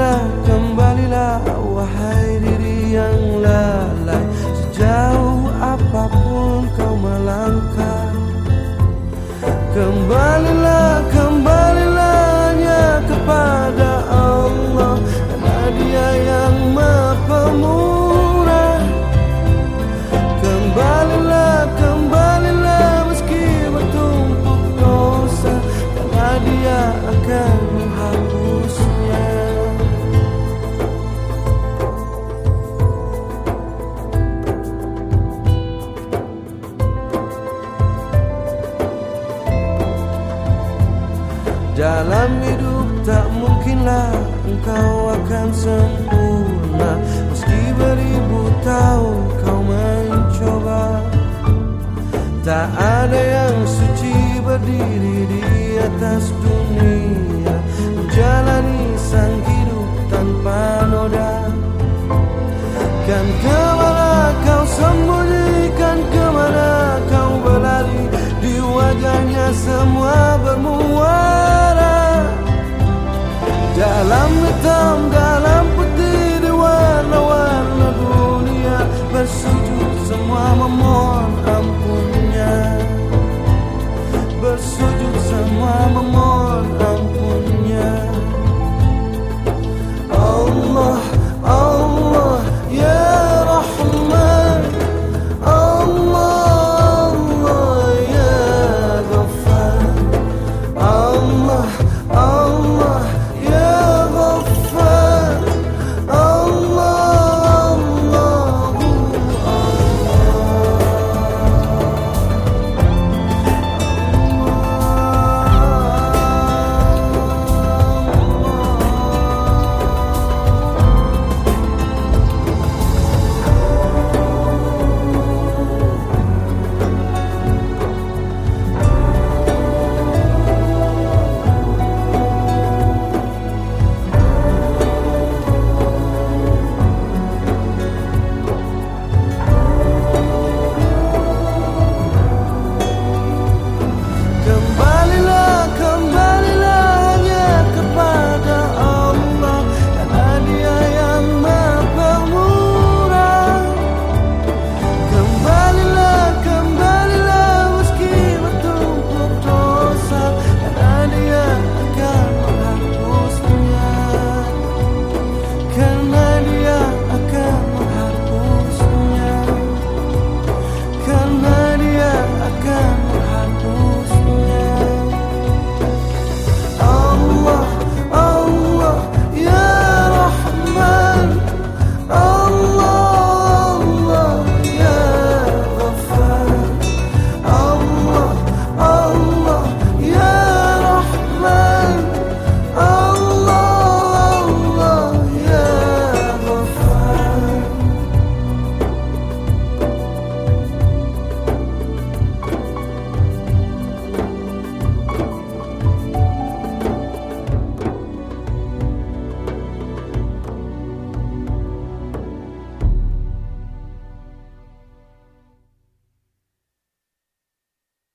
Kembalilah, kembalilah Wahai diri yang lalai. Sejauh apa pun kau melangkah Kembalilah, Dalam hidup tak mungkinlah engkau akan sempurna. Meski beribu tahun kau mencoba Tak ada yang suci berdiri di atas dunia. Menjalani sang hidup tanpa noda. Kan ke mana kau sembunyi Kan ke mana kau berlari? Di wajahnya semua bermuara semua memohon ampunnya. Bersujud semua memohon ampun